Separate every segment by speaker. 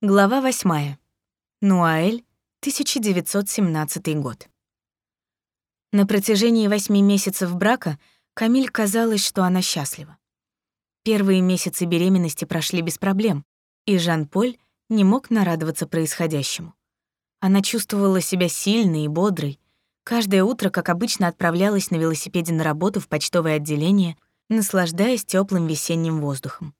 Speaker 1: Глава 8. Нуаэль, 1917 год. На протяжении восьми месяцев брака Камиль казалось, что она счастлива. Первые месяцы беременности прошли без проблем, и Жан-Поль не мог нарадоваться происходящему. Она чувствовала себя сильной и бодрой. Каждое утро, как обычно, отправлялась на велосипеде на работу в почтовое отделение, наслаждаясь теплым весенним воздухом.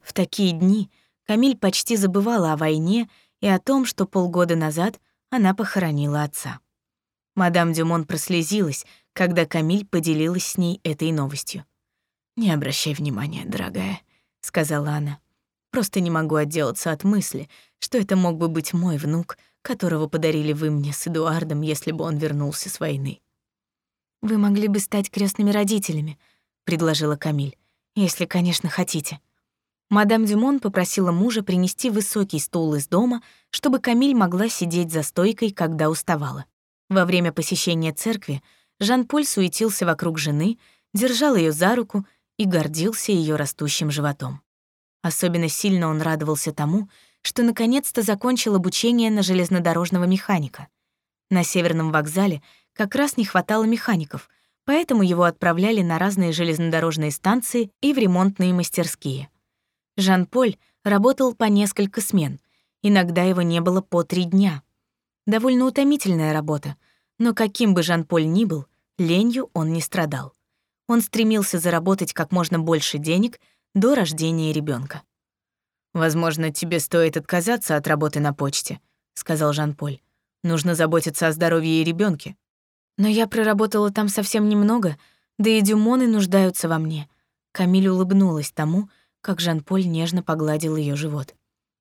Speaker 1: В такие дни — Камиль почти забывала о войне и о том, что полгода назад она похоронила отца. Мадам Дюмон прослезилась, когда Камиль поделилась с ней этой новостью. «Не обращай внимания, дорогая», — сказала она. «Просто не могу отделаться от мысли, что это мог бы быть мой внук, которого подарили вы мне с Эдуардом, если бы он вернулся с войны». «Вы могли бы стать крестными родителями», — предложила Камиль, «если, конечно, хотите». Мадам Дюмон попросила мужа принести высокий стул из дома, чтобы Камиль могла сидеть за стойкой, когда уставала. Во время посещения церкви Жан-Поль суетился вокруг жены, держал ее за руку и гордился ее растущим животом. Особенно сильно он радовался тому, что наконец-то закончил обучение на железнодорожного механика. На Северном вокзале как раз не хватало механиков, поэтому его отправляли на разные железнодорожные станции и в ремонтные мастерские. Жан-Поль работал по несколько смен, иногда его не было по три дня. Довольно утомительная работа, но каким бы Жан-Поль ни был, ленью он не страдал. Он стремился заработать как можно больше денег до рождения ребенка. «Возможно, тебе стоит отказаться от работы на почте», — сказал Жан-Поль. «Нужно заботиться о здоровье и ребенке. «Но я проработала там совсем немного, да и дюмоны нуждаются во мне». Камиль улыбнулась тому, как Жан-Поль нежно погладил ее живот.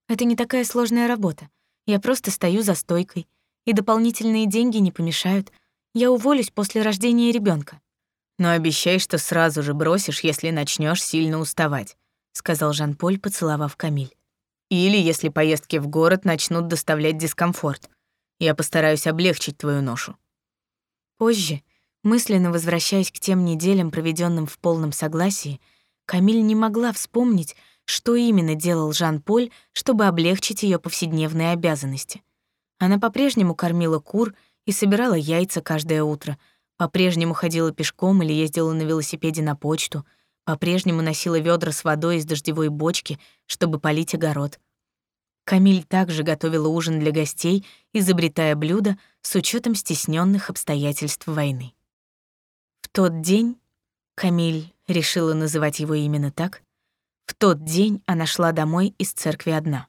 Speaker 1: «Это не такая сложная работа. Я просто стою за стойкой, и дополнительные деньги не помешают. Я уволюсь после рождения ребенка. «Но обещай, что сразу же бросишь, если начнешь сильно уставать», — сказал Жан-Поль, поцеловав Камиль. «Или если поездки в город начнут доставлять дискомфорт. Я постараюсь облегчить твою ношу». Позже, мысленно возвращаясь к тем неделям, проведенным в полном согласии, Камиль не могла вспомнить, что именно делал Жан-Поль, чтобы облегчить ее повседневные обязанности. Она по-прежнему кормила кур и собирала яйца каждое утро, по-прежнему ходила пешком или ездила на велосипеде на почту, по-прежнему носила ведра с водой из дождевой бочки, чтобы полить огород. Камиль также готовила ужин для гостей, изобретая блюда с учетом стесненных обстоятельств войны. В тот день Камиль решила называть его именно так, в тот день она шла домой из церкви одна.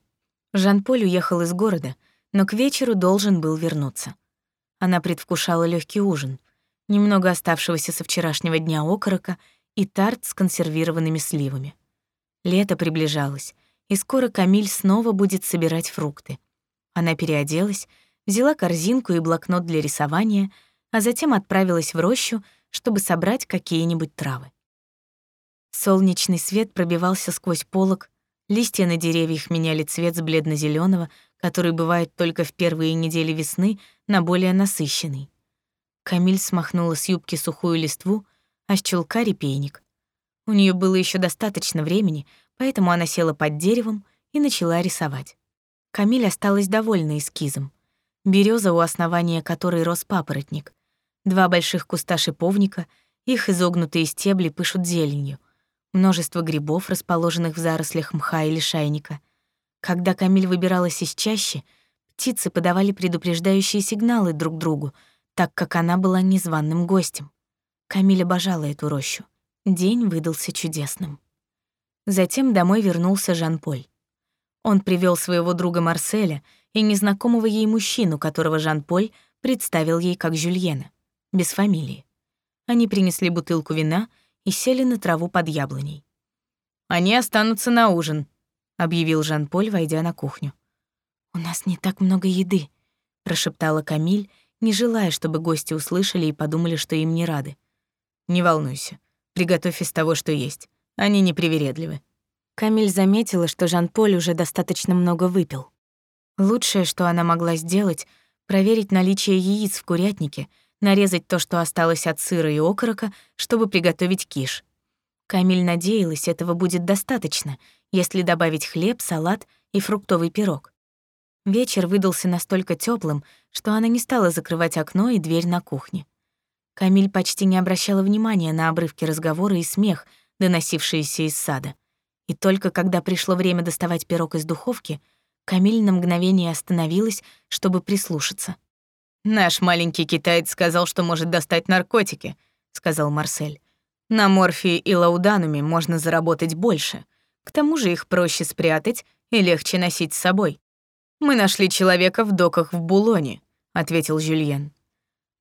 Speaker 1: Жан-Поль уехал из города, но к вечеру должен был вернуться. Она предвкушала легкий ужин, немного оставшегося со вчерашнего дня окорока и тарт с консервированными сливами. Лето приближалось, и скоро Камиль снова будет собирать фрукты. Она переоделась, взяла корзинку и блокнот для рисования, а затем отправилась в рощу, чтобы собрать какие-нибудь травы. Солнечный свет пробивался сквозь полог, листья на деревьях меняли цвет с бледно зеленого который бывает только в первые недели весны, на более насыщенный. Камиль смахнула с юбки сухую листву, а с чулка — репейник. У нее было еще достаточно времени, поэтому она села под деревом и начала рисовать. Камиль осталась довольна эскизом. Береза, у основания которой рос папоротник. Два больших куста шиповника, их изогнутые стебли пышут зеленью — множество грибов, расположенных в зарослях мха или шайника. Когда Камиль выбиралась из чащи, птицы подавали предупреждающие сигналы друг другу, так как она была незваным гостем. Камиль обожала эту рощу. День выдался чудесным. Затем домой вернулся Жан-Поль. Он привел своего друга Марселя и незнакомого ей мужчину, которого Жан-Поль представил ей как Жюльена, без фамилии. Они принесли бутылку вина — и сели на траву под яблоней. «Они останутся на ужин», — объявил Жан-Поль, войдя на кухню. «У нас не так много еды», — прошептала Камиль, не желая, чтобы гости услышали и подумали, что им не рады. «Не волнуйся, приготовь из того, что есть. Они непривередливы». Камиль заметила, что Жан-Поль уже достаточно много выпил. Лучшее, что она могла сделать, проверить наличие яиц в курятнике — нарезать то, что осталось от сыра и окорока, чтобы приготовить киш. Камиль надеялась, этого будет достаточно, если добавить хлеб, салат и фруктовый пирог. Вечер выдался настолько теплым, что она не стала закрывать окно и дверь на кухне. Камиль почти не обращала внимания на обрывки разговора и смех, доносившиеся из сада. И только когда пришло время доставать пирог из духовки, Камиль на мгновение остановилась, чтобы прислушаться.
Speaker 2: «Наш маленький китаец сказал, что может достать наркотики», — сказал Марсель. «На морфии и лаудануме можно заработать больше. К тому же их проще спрятать и легче носить с собой». «Мы нашли человека в доках в Булоне», — ответил Жюльен,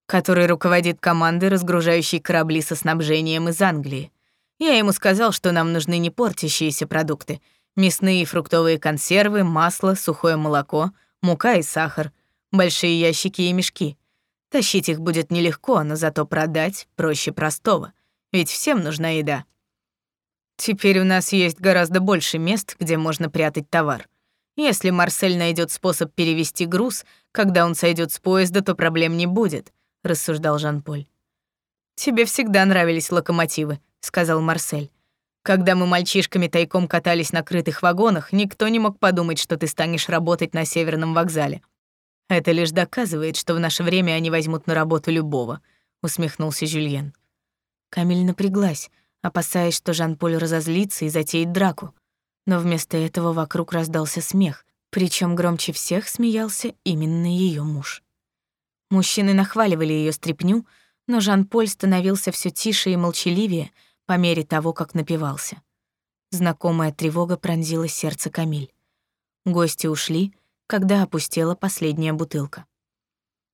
Speaker 2: «который руководит командой, разгружающей корабли со снабжением из Англии. Я ему сказал, что нам нужны не портящиеся продукты, мясные и фруктовые консервы, масло, сухое молоко, мука и сахар, большие ящики и мешки. Тащить их будет нелегко, но зато продать проще простого, ведь всем нужна еда. Теперь у нас есть гораздо больше мест, где можно прятать товар. Если Марсель найдет способ перевести груз, когда он сойдет с поезда, то проблем не будет, рассуждал Жан-Поль. Тебе всегда нравились локомотивы, сказал Марсель. Когда мы мальчишками тайком катались на крытых вагонах, никто не мог подумать, что ты станешь работать на северном вокзале. Это лишь доказывает, что в наше время они возьмут на работу любого, усмехнулся Жюльен.
Speaker 1: Камиль напряглась, опасаясь, что Жан-Поль разозлится и затеет драку. Но вместо этого вокруг раздался смех, причем громче всех смеялся именно ее муж. Мужчины нахваливали ее стряпню, но Жан-Поль становился все тише и молчаливее, по мере того, как напивался. Знакомая тревога пронзила сердце Камиль. Гости ушли, когда опустела последняя бутылка.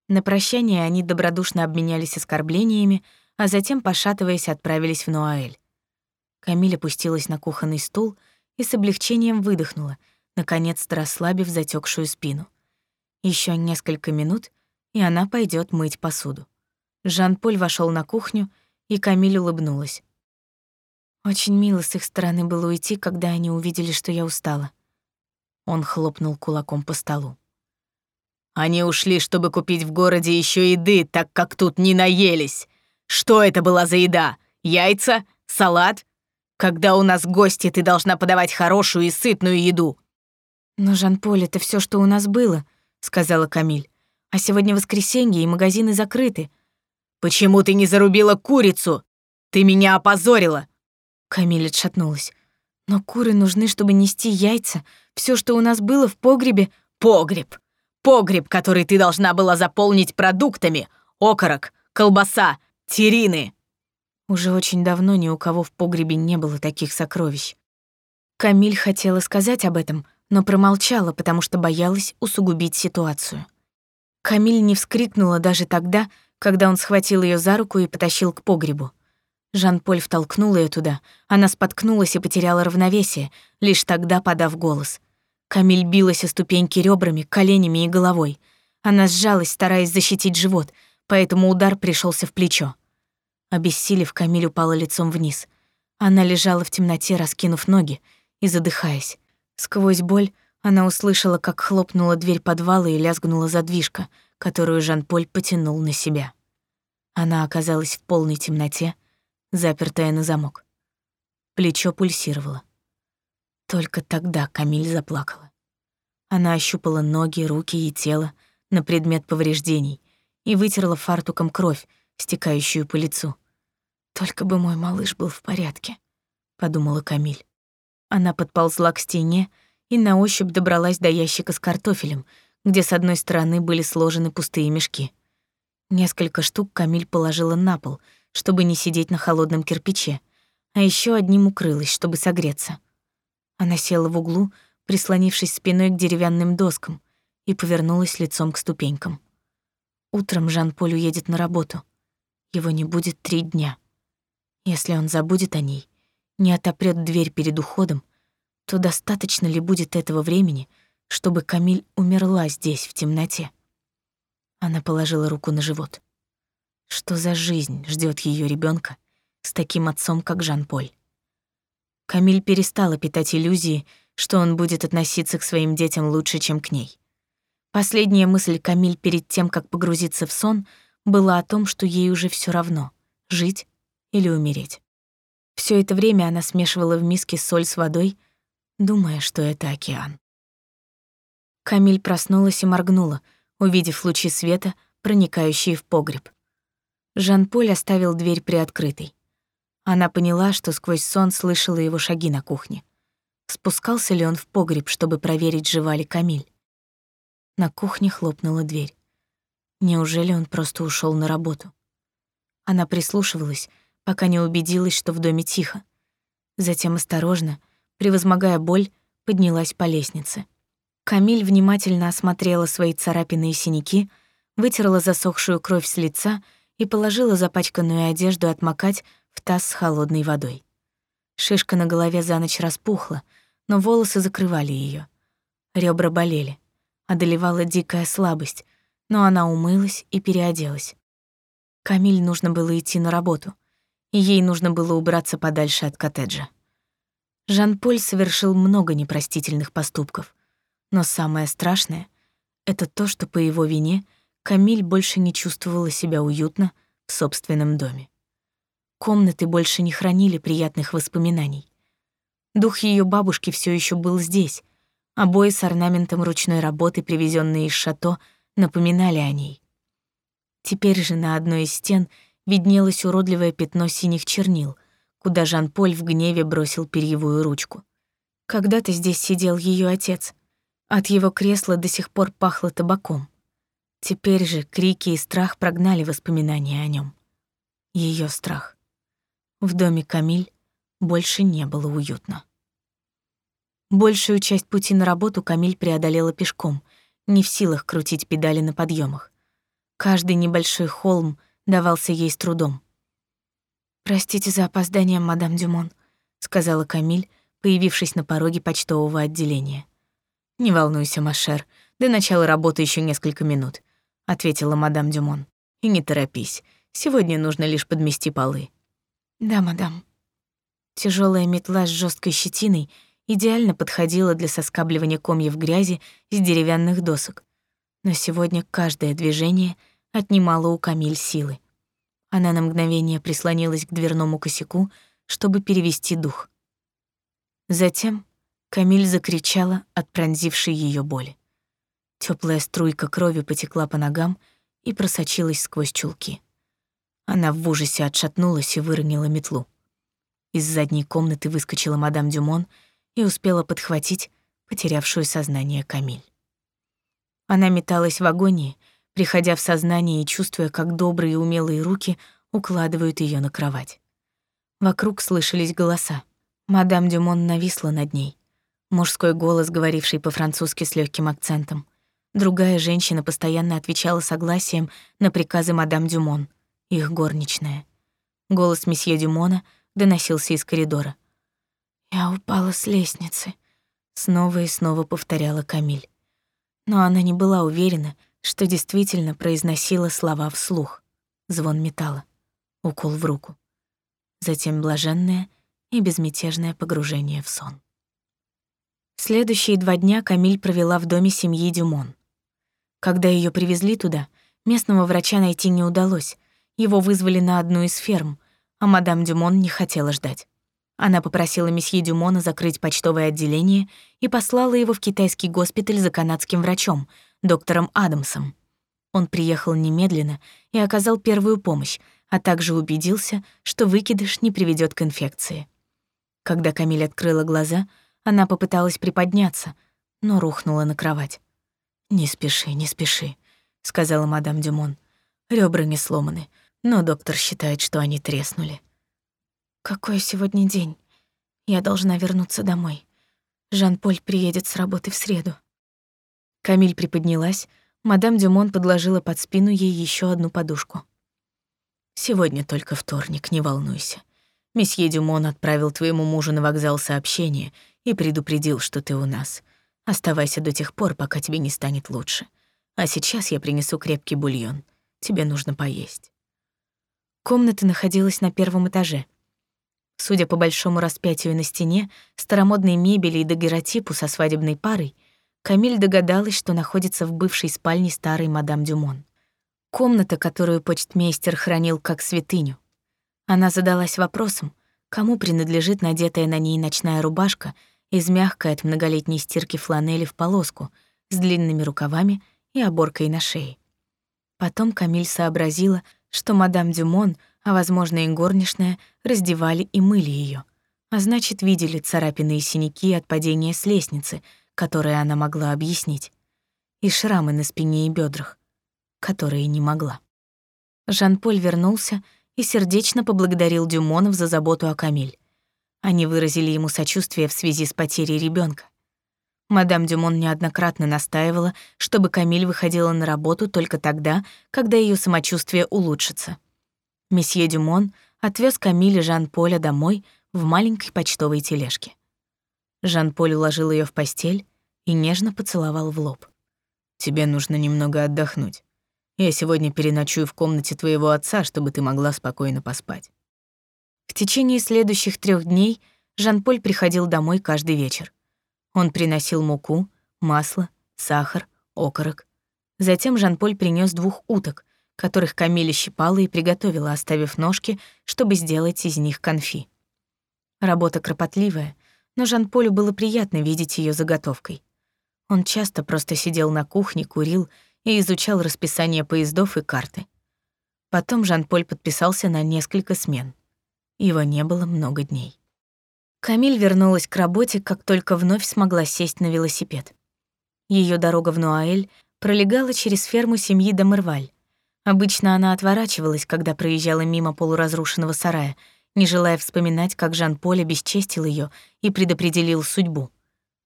Speaker 1: На прощание они добродушно обменялись оскорблениями, а затем, пошатываясь, отправились в Нуаэль. Камиль опустилась на кухонный стул и с облегчением выдохнула, наконец-то расслабив затекшую спину. Еще несколько минут, и она пойдет мыть посуду. Жан-Поль вошел на кухню, и Камиль улыбнулась. Очень мило с их стороны было уйти, когда они увидели, что я устала. Он хлопнул кулаком по столу.
Speaker 2: Они ушли, чтобы купить в городе еще еды, так как тут не наелись. Что это была за еда? Яйца? Салат? Когда у нас гости, ты должна подавать хорошую и сытную еду.
Speaker 1: Но, Жан-Поль, это все, что у нас было, сказала Камиль. А сегодня воскресенье, и магазины закрыты.
Speaker 2: Почему ты не зарубила курицу? Ты меня опозорила.
Speaker 1: Камиль отшатнулась. Но куры нужны, чтобы нести яйца. Все, что у нас было в погребе...
Speaker 2: Погреб! Погреб, который ты должна была заполнить продуктами. Окорок, колбаса, терины.
Speaker 1: Уже очень давно ни у кого в погребе не было таких сокровищ. Камиль хотела сказать об этом, но промолчала, потому что боялась усугубить ситуацию. Камиль не вскрикнула даже тогда, когда он схватил ее за руку и потащил к погребу. Жан-Поль втолкнул ее туда. Она споткнулась и потеряла равновесие, лишь тогда подав голос. Камиль билась о ступеньки ребрами, коленями и головой. Она сжалась, стараясь защитить живот, поэтому удар пришелся в плечо. Обессилев, Камиль упала лицом вниз. Она лежала в темноте, раскинув ноги и задыхаясь. Сквозь боль она услышала, как хлопнула дверь подвала и лязгнула задвижка, которую Жан-Поль потянул на себя. Она оказалась в полной темноте, запертая на замок. Плечо пульсировало. Только тогда Камиль заплакала. Она ощупала ноги, руки и тело на предмет повреждений и вытерла фартуком кровь, стекающую по лицу. «Только бы мой малыш был в порядке», — подумала Камиль. Она подползла к стене и на ощупь добралась до ящика с картофелем, где с одной стороны были сложены пустые мешки. Несколько штук Камиль положила на пол — чтобы не сидеть на холодном кирпиче, а еще одним укрылась, чтобы согреться. Она села в углу, прислонившись спиной к деревянным доскам, и повернулась лицом к ступенькам. Утром Жан-Поль уедет на работу. Его не будет три дня. Если он забудет о ней, не отопрет дверь перед уходом, то достаточно ли будет этого времени, чтобы Камиль умерла здесь, в темноте? Она положила руку на живот. Что за жизнь ждет ее ребенка с таким отцом, как Жан-Поль? Камиль перестала питать иллюзии, что он будет относиться к своим детям лучше, чем к ней. Последняя мысль Камиль перед тем, как погрузиться в сон, была о том, что ей уже все равно — жить или умереть. Все это время она смешивала в миске соль с водой, думая, что это океан. Камиль проснулась и моргнула, увидев лучи света, проникающие в погреб. Жан-Поль оставил дверь приоткрытой. Она поняла, что сквозь сон слышала его шаги на кухне. Спускался ли он в погреб, чтобы проверить, жива ли Камиль? На кухне хлопнула дверь. Неужели он просто ушел на работу? Она прислушивалась, пока не убедилась, что в доме тихо. Затем осторожно, превозмогая боль, поднялась по лестнице. Камиль внимательно осмотрела свои царапины и синяки, вытерла засохшую кровь с лица и положила запачканную одежду отмокать в таз с холодной водой. Шишка на голове за ночь распухла, но волосы закрывали ее. Ребра болели. Одолевала дикая слабость, но она умылась и переоделась. Камиль нужно было идти на работу, и ей нужно было убраться подальше от коттеджа. Жан-Поль совершил много непростительных поступков, но самое страшное — это то, что по его вине Камиль больше не чувствовала себя уютно в собственном доме. Комнаты больше не хранили приятных воспоминаний. Дух ее бабушки все еще был здесь. Обои с орнаментом ручной работы, привезенные из шато, напоминали о ней. Теперь же на одной из стен виднелось уродливое пятно синих чернил, куда Жан-Поль в гневе бросил перьевую ручку. Когда-то здесь сидел ее отец. От его кресла до сих пор пахло табаком. Теперь же крики и страх прогнали воспоминания о нем. Ее страх. В доме Камиль больше не было уютно. Большую часть пути на работу Камиль преодолела пешком, не в силах крутить педали на подъемах. Каждый небольшой холм давался ей с трудом. «Простите за опоздание, мадам Дюмон», — сказала Камиль, появившись на пороге почтового отделения. «Не волнуйся, Машер, до начала работы еще несколько минут», — ответила мадам Дюмон. «И не торопись, сегодня нужно лишь подмести полы». «Да, мадам». Тяжелая метла с жесткой щетиной идеально подходила для соскабливания комьев грязи с деревянных досок, но сегодня каждое движение отнимало у Камиль силы. Она на мгновение прислонилась к дверному косяку, чтобы перевести дух. Затем Камиль закричала от пронзившей ее боли. Теплая струйка крови потекла по ногам и просочилась сквозь чулки. Она в ужасе отшатнулась и выронила метлу. Из задней комнаты выскочила мадам Дюмон и успела подхватить потерявшую сознание Камиль. Она металась в агонии, приходя в сознание и чувствуя, как добрые и умелые руки укладывают ее на кровать. Вокруг слышались голоса. Мадам Дюмон нависла над ней. Мужской голос, говоривший по-французски с легким акцентом. Другая женщина постоянно отвечала согласием на приказы мадам Дюмон, их горничная. Голос месье Дюмона доносился из коридора. «Я упала с лестницы», — снова и снова повторяла Камиль но она не была уверена, что действительно произносила слова вслух. Звон металла, укол в руку. Затем блаженное и безмятежное погружение в сон. Следующие два дня Камиль провела в доме семьи Дюмон. Когда ее привезли туда, местного врача найти не удалось. Его вызвали на одну из ферм, а мадам Дюмон не хотела ждать. Она попросила месье Дюмона закрыть почтовое отделение и послала его в китайский госпиталь за канадским врачом, доктором Адамсом. Он приехал немедленно и оказал первую помощь, а также убедился, что выкидыш не приведет к инфекции. Когда Камиль открыла глаза, она попыталась приподняться, но рухнула на кровать. «Не спеши, не спеши», — сказала мадам Дюмон. Ребра не сломаны, но доктор считает, что они треснули. Какой сегодня день? Я должна вернуться домой. Жан-Поль приедет с работы в среду. Камиль приподнялась, мадам Дюмон подложила под спину ей еще одну подушку. «Сегодня только вторник, не волнуйся. Месье Дюмон отправил твоему мужу на вокзал сообщение и предупредил, что ты у нас. Оставайся до тех пор, пока тебе не станет лучше. А сейчас я принесу крепкий бульон. Тебе нужно поесть». Комната находилась на первом этаже — Судя по большому распятию на стене, старомодной мебели и дагеротипу со свадебной парой, Камиль догадалась, что находится в бывшей спальне старой мадам Дюмон. Комната, которую почтмейстер хранил как святыню. Она задалась вопросом, кому принадлежит надетая на ней ночная рубашка из мягкой от многолетней стирки фланели в полоску, с длинными рукавами и оборкой на шее. Потом Камиль сообразила, что мадам Дюмон, а, возможно, и горничная, раздевали и мыли ее, а значит, видели царапины и синяки от падения с лестницы, которые она могла объяснить, и шрамы на спине и бедрах, которые не могла. Жан-Поль вернулся и сердечно поблагодарил Дюмонов за заботу о Камиль. Они выразили ему сочувствие в связи с потерей ребенка. Мадам Дюмон неоднократно настаивала, чтобы Камиль выходила на работу только тогда, когда ее самочувствие улучшится. Месье Дюмон отвез Камиль и Жан-Поля домой в маленькой почтовой тележке. Жан-Поль уложил ее в постель и нежно поцеловал в лоб.
Speaker 2: «Тебе нужно немного отдохнуть. Я сегодня переночую в комнате твоего отца, чтобы ты могла спокойно поспать».
Speaker 1: В течение следующих трех дней Жан-Поль приходил домой каждый вечер. Он приносил муку, масло, сахар, окорок. Затем Жан-Поль принес двух уток, которых Камиля щипала и приготовила, оставив ножки, чтобы сделать из них конфи. Работа кропотливая, но Жан-Полю было приятно видеть ее заготовкой. Он часто просто сидел на кухне, курил и изучал расписание поездов и карты. Потом Жан-Поль подписался на несколько смен. Его не было много дней. Камиль вернулась к работе, как только вновь смогла сесть на велосипед. Ее дорога в Нуаэль пролегала через ферму семьи Домерваль. Обычно она отворачивалась, когда проезжала мимо полуразрушенного сарая, не желая вспоминать, как Жан-Поль обесчестил ее и предопределил судьбу.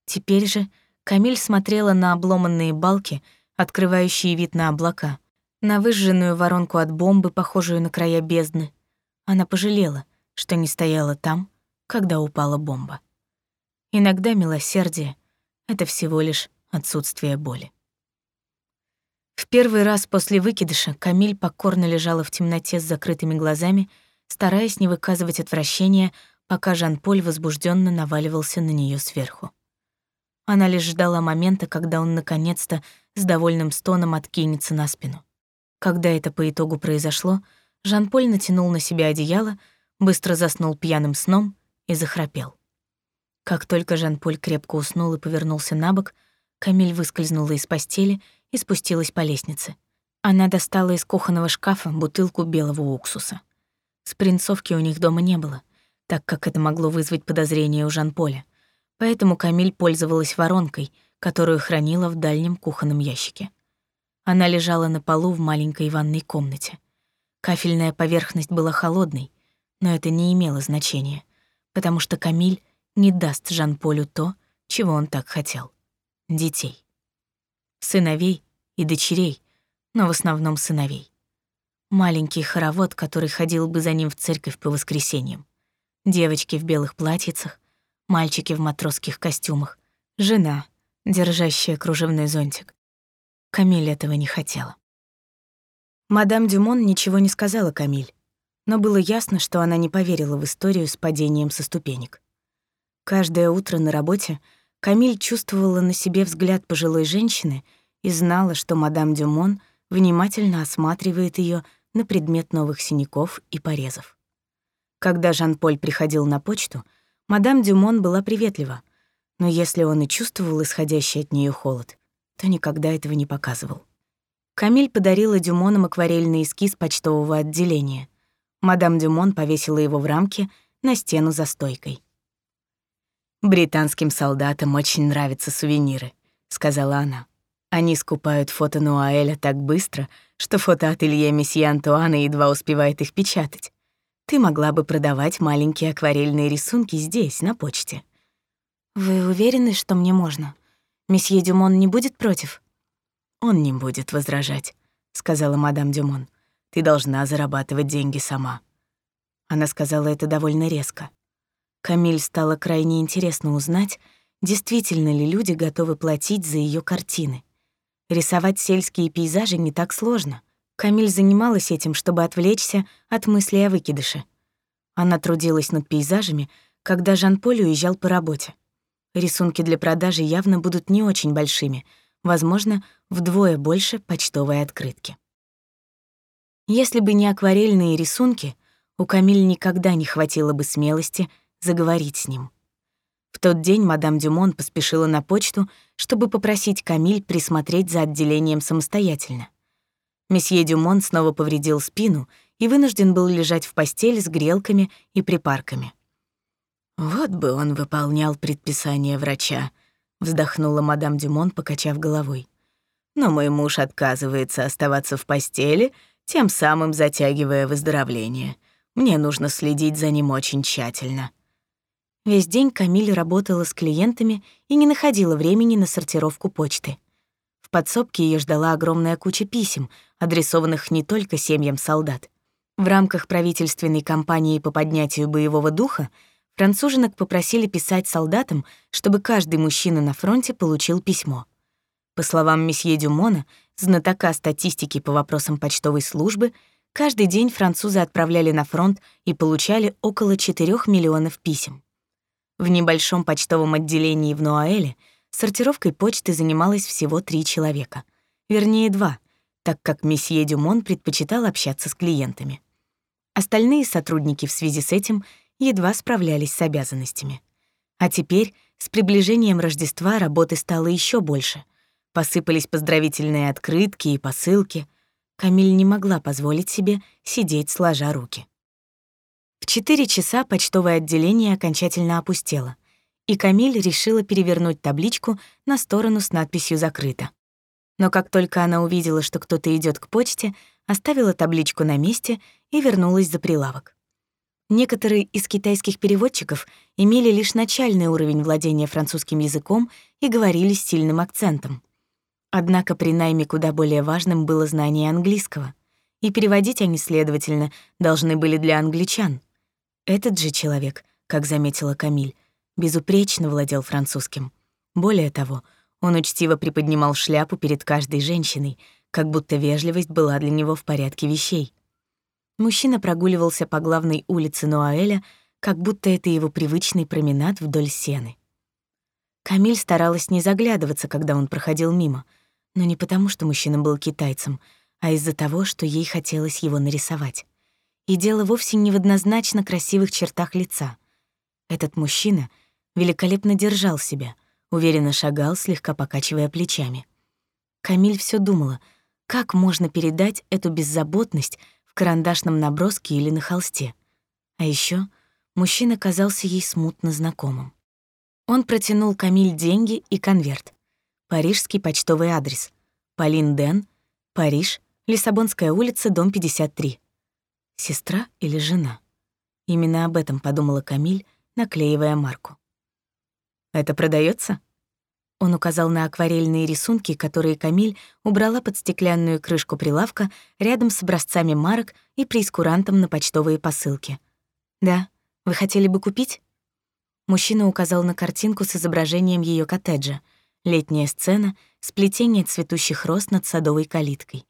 Speaker 1: Теперь же Камиль смотрела на обломанные балки, открывающие вид на облака, на выжженную воронку от бомбы, похожую на края бездны. Она пожалела, что не стояла там, когда упала бомба. Иногда милосердие — это всего лишь отсутствие боли. В первый раз после выкидыша Камиль покорно лежала в темноте с закрытыми глазами, стараясь не выказывать отвращения, пока Жан-Поль возбужденно наваливался на нее сверху. Она лишь ждала момента, когда он наконец-то с довольным стоном откинется на спину. Когда это по итогу произошло, Жан-Поль натянул на себя одеяло, быстро заснул пьяным сном и захрапел. Как только Жан-Поль крепко уснул и повернулся на бок, Камиль выскользнула из постели и спустилась по лестнице. Она достала из кухонного шкафа бутылку белого уксуса. Спринцовки у них дома не было, так как это могло вызвать подозрение у Жан-Поля. Поэтому Камиль пользовалась воронкой, которую хранила в дальнем кухонном ящике. Она лежала на полу в маленькой ванной комнате. Кафельная поверхность была холодной, но это не имело значения потому что Камиль не даст Жан-Полю то, чего он так хотел — детей. Сыновей и дочерей, но в основном сыновей. Маленький хоровод, который ходил бы за ним в церковь по воскресеньям. Девочки в белых платьицах, мальчики в матросских костюмах, жена, держащая кружевной зонтик. Камиль этого не хотела. Мадам Дюмон ничего не сказала Камиль, но было ясно, что она не поверила в историю с падением со ступенек. Каждое утро на работе Камиль чувствовала на себе взгляд пожилой женщины и знала, что мадам Дюмон внимательно осматривает ее на предмет новых синяков и порезов. Когда Жан-Поль приходил на почту, мадам Дюмон была приветлива, но если он и чувствовал исходящий от нее холод, то никогда этого не показывал. Камиль подарила Дюмонам акварельный эскиз почтового отделения. Мадам Дюмон повесила его в рамке на стену за стойкой. «Британским солдатам очень нравятся сувениры», — сказала она. «Они скупают фото Нуаэля так быстро, что фотоателье месье Антуана едва успевает их печатать. Ты могла бы продавать маленькие акварельные рисунки здесь, на почте». «Вы уверены, что мне можно? Месье Дюмон не будет против?» «Он не будет возражать», — сказала мадам Дюмон. Ты должна зарабатывать деньги сама». Она сказала это довольно резко. Камиль стало крайне интересно узнать, действительно ли люди готовы платить за ее картины. Рисовать сельские пейзажи не так сложно. Камиль занималась этим, чтобы отвлечься от мыслей о выкидыше. Она трудилась над пейзажами, когда Жан-Поль уезжал по работе. Рисунки для продажи явно будут не очень большими, возможно, вдвое больше почтовой открытки. Если бы не акварельные рисунки, у Камиль никогда не хватило бы смелости заговорить с ним. В тот день мадам Дюмон поспешила на почту, чтобы попросить Камиль присмотреть за отделением самостоятельно. Месье Дюмон снова повредил спину и вынужден был лежать в постели с грелками и припарками. «Вот бы он выполнял предписание врача», — вздохнула мадам Дюмон, покачав головой. «Но мой муж отказывается оставаться в постели, тем самым затягивая выздоровление. Мне нужно следить за ним очень тщательно». Весь день Камиль работала с клиентами и не находила времени на сортировку почты. В подсобке ее ждала огромная куча писем, адресованных не только семьям солдат. В рамках правительственной кампании по поднятию боевого духа француженок попросили писать солдатам, чтобы каждый мужчина на фронте получил письмо. По словам месье Дюмона, знатока статистики по вопросам почтовой службы, каждый день французы отправляли на фронт и получали около 4 миллионов писем. В небольшом почтовом отделении в Нуаэле сортировкой почты занималось всего три человека. Вернее, два, так как месье Дюмон предпочитал общаться с клиентами. Остальные сотрудники в связи с этим едва справлялись с обязанностями. А теперь, с приближением Рождества, работы стало еще больше. Посыпались поздравительные открытки и посылки. Камиль не могла позволить себе сидеть сложа руки. В четыре часа почтовое отделение окончательно опустело, и Камиль решила перевернуть табличку на сторону с надписью «Закрыто». Но как только она увидела, что кто-то идет к почте, оставила табличку на месте и вернулась за прилавок. Некоторые из китайских переводчиков имели лишь начальный уровень владения французским языком и говорили с сильным акцентом. Однако при найме куда более важным было знание английского, и переводить они, следовательно, должны были для англичан — этот же человек, как заметила Камиль, безупречно владел французским. Более того, он учтиво приподнимал шляпу перед каждой женщиной, как будто вежливость была для него в порядке вещей. Мужчина прогуливался по главной улице Нуаэля, как будто это его привычный променад вдоль сены. Камиль старалась не заглядываться, когда он проходил мимо, но не потому, что мужчина был китайцем, а из-за того, что ей хотелось его нарисовать. И дело вовсе не в однозначно красивых чертах лица. Этот мужчина великолепно держал себя, уверенно шагал, слегка покачивая плечами. Камиль все думала, как можно передать эту беззаботность в карандашном наброске или на холсте. А еще мужчина казался ей смутно знакомым. Он протянул Камиль деньги и конверт. Парижский почтовый адрес. Полин Ден, Париж, Лиссабонская улица, дом 53. Сестра или жена? Именно об этом подумала Камиль, наклеивая марку. «Это продается? Он указал на акварельные рисунки, которые Камиль убрала под стеклянную крышку прилавка рядом с образцами марок и прейскурантом на почтовые посылки. «Да, вы хотели бы купить?» Мужчина указал на картинку с изображением ее коттеджа. Летняя сцена, сплетение цветущих роз над садовой калиткой.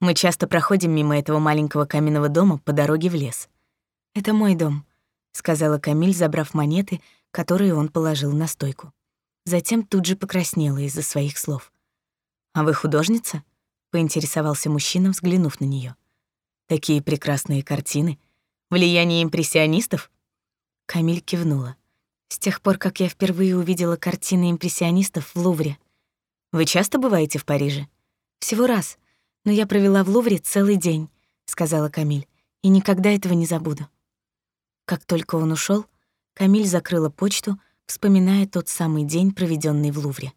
Speaker 1: Мы часто проходим мимо этого маленького каменного дома по дороге в лес. «Это мой дом», — сказала Камиль, забрав монеты, которые он положил на стойку. Затем тут же покраснела из-за своих слов. «А вы художница?» — поинтересовался мужчина, взглянув на нее. «Такие прекрасные картины. Влияние импрессионистов?» Камиль кивнула. «С тех пор, как я впервые увидела картины импрессионистов в Лувре. Вы часто бываете в Париже?» «Всего раз но я провела в Лувре целый день», — сказала Камиль, «и никогда этого не забуду». Как только он ушел, Камиль закрыла почту, вспоминая тот самый день, проведенный в Лувре.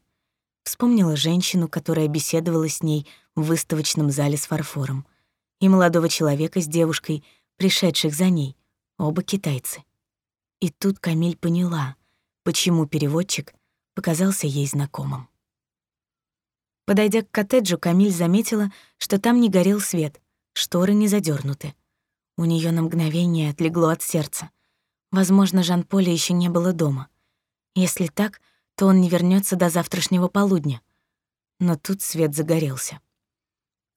Speaker 1: Вспомнила женщину, которая беседовала с ней в выставочном зале с фарфором, и молодого человека с девушкой, пришедших за ней, оба китайцы. И тут Камиль поняла, почему переводчик показался ей знакомым. Подойдя к коттеджу, Камиль заметила, что там не горел свет, шторы не задернуты. У нее на мгновение отлегло от сердца. Возможно, Жан-Поля еще не было дома. Если так, то он не вернется до завтрашнего полудня. Но тут свет загорелся.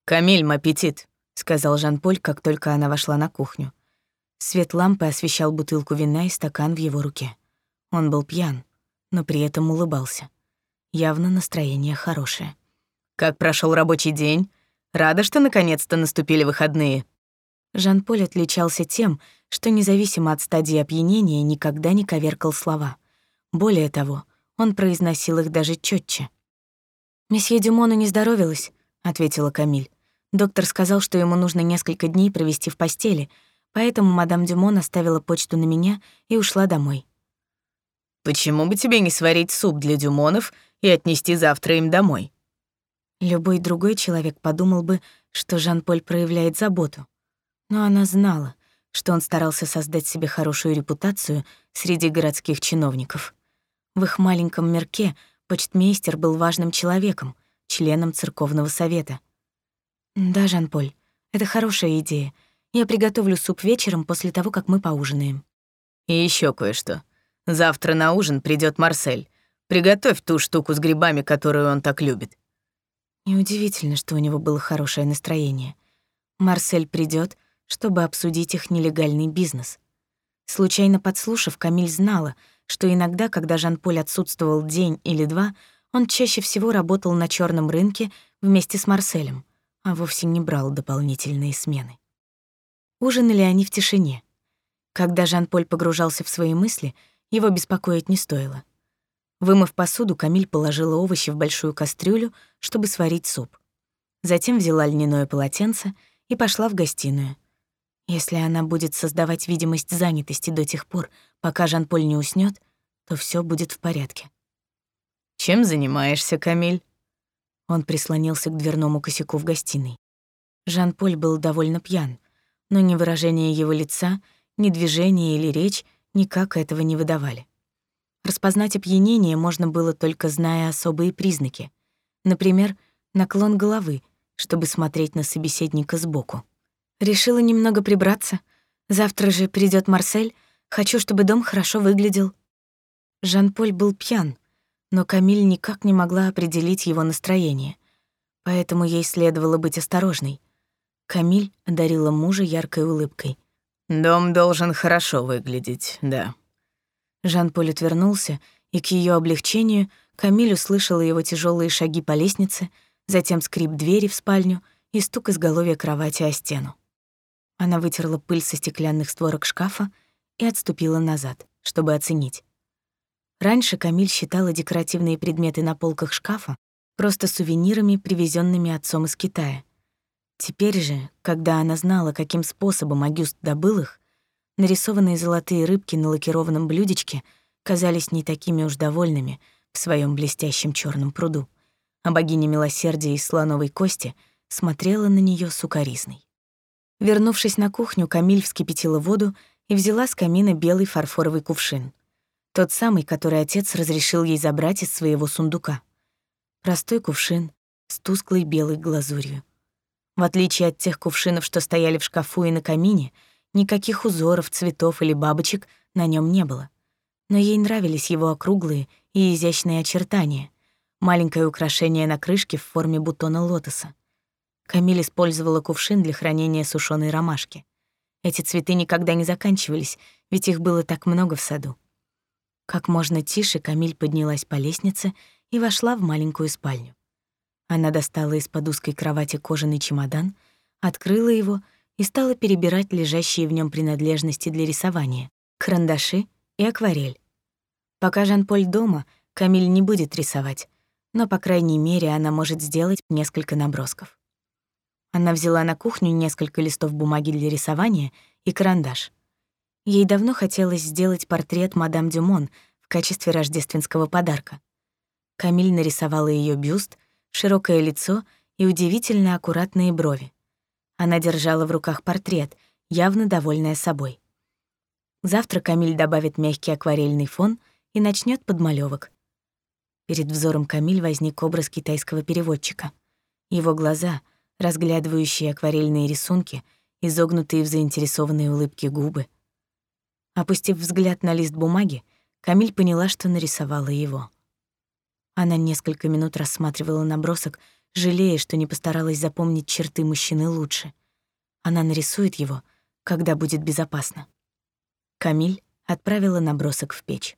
Speaker 2: «Камиль, аппетит», — сказал
Speaker 1: Жан-Поль, как только она вошла на кухню. Свет лампы освещал бутылку вина и стакан в его руке. Он был пьян, но при этом улыбался. Явно настроение хорошее.
Speaker 2: Как прошел рабочий день? Рада, что наконец-то наступили выходные.
Speaker 1: Жан-Поль отличался тем, что независимо от стадии опьянения никогда не коверкал слова. Более того, он произносил их даже четче. «Месье Дюмону не здоровилось», — ответила Камиль. Доктор сказал, что ему нужно несколько дней провести в постели, поэтому мадам Дюмон оставила почту на меня и ушла домой.
Speaker 2: «Почему бы тебе не сварить суп для Дюмонов и отнести завтра им домой?»
Speaker 1: Любой другой человек подумал бы, что Жан-Поль проявляет заботу. Но она знала, что он старался создать себе хорошую репутацию среди городских чиновников. В их маленьком мирке почтмейстер был важным человеком, членом церковного совета. «Да, Жан-Поль, это хорошая идея. Я приготовлю суп вечером после того, как мы поужинаем».
Speaker 2: «И еще кое-что. Завтра на ужин придет Марсель. Приготовь ту штуку с грибами, которую он так любит.
Speaker 1: Неудивительно, что у него было хорошее настроение. Марсель придет, чтобы обсудить их нелегальный бизнес. Случайно подслушав, Камиль знала, что иногда, когда Жан-Поль отсутствовал день или два, он чаще всего работал на черном рынке вместе с Марселем, а вовсе не брал дополнительные смены. Ужинали они в тишине. Когда Жан-Поль погружался в свои мысли, его беспокоить не стоило — Вымыв посуду, Камиль положила овощи в большую кастрюлю, чтобы сварить суп. Затем взяла льняное полотенце и пошла в гостиную. Если она будет создавать видимость занятости до тех пор, пока Жан-Поль не уснёт, то всё будет в порядке.
Speaker 2: «Чем занимаешься, Камиль?»
Speaker 1: Он прислонился к дверному косяку в гостиной. Жан-Поль был довольно пьян, но ни выражение его лица, ни движение или речь никак этого не выдавали. Распознать опьянение можно было только зная особые признаки. Например, наклон головы, чтобы смотреть на собеседника сбоку. Решила немного прибраться. Завтра же придет Марсель. Хочу, чтобы дом хорошо выглядел. Жан-Поль был пьян, но Камиль никак не могла определить его настроение. Поэтому ей следовало быть осторожной. Камиль одарила мужа яркой улыбкой.
Speaker 2: «Дом должен хорошо выглядеть, да»,
Speaker 1: Жан-Поль отвернулся, и к ее облегчению Камиль услышала его тяжелые шаги по лестнице, затем скрип двери в спальню и стук изголовья кровати о стену. Она вытерла пыль со стеклянных створок шкафа и отступила назад, чтобы оценить. Раньше Камиль считала декоративные предметы на полках шкафа просто сувенирами, привезенными отцом из Китая. Теперь же, когда она знала, каким способом Агюст добыл их, Нарисованные золотые рыбки на лакированном блюдечке казались не такими уж довольными в своем блестящем черном пруду, а богиня милосердия из слоновой кости смотрела на нее сукоризной. Вернувшись на кухню, Камиль вскипятила воду и взяла с камина белый фарфоровый кувшин. Тот самый, который отец разрешил ей забрать из своего сундука. Простой кувшин с тусклой белой глазурью. В отличие от тех кувшинов, что стояли в шкафу и на камине — Никаких узоров, цветов или бабочек на нем не было. Но ей нравились его округлые и изящные очертания, маленькое украшение на крышке в форме бутона лотоса. Камиль использовала кувшин для хранения сушеной ромашки. Эти цветы никогда не заканчивались, ведь их было так много в саду. Как можно тише Камиль поднялась по лестнице и вошла в маленькую спальню. Она достала из-под узкой кровати кожаный чемодан, открыла его и стала перебирать лежащие в нем принадлежности для рисования — карандаши и акварель. Пока Жан-Поль дома, Камиль не будет рисовать, но, по крайней мере, она может сделать несколько набросков. Она взяла на кухню несколько листов бумаги для рисования и карандаш. Ей давно хотелось сделать портрет мадам Дюмон в качестве рождественского подарка. Камиль нарисовала ее бюст, широкое лицо и удивительно аккуратные брови. Она держала в руках портрет, явно довольная собой. Завтра Камиль добавит мягкий акварельный фон и начнет подмалевок. Перед взором Камиль возник образ китайского переводчика. Его глаза, разглядывающие акварельные рисунки, изогнутые в заинтересованные улыбки губы. Опустив взгляд на лист бумаги, Камиль поняла, что нарисовала его. Она несколько минут рассматривала набросок, жалея, что не постаралась запомнить черты мужчины лучше. Она нарисует его, когда будет безопасно. Камиль отправила набросок в печь.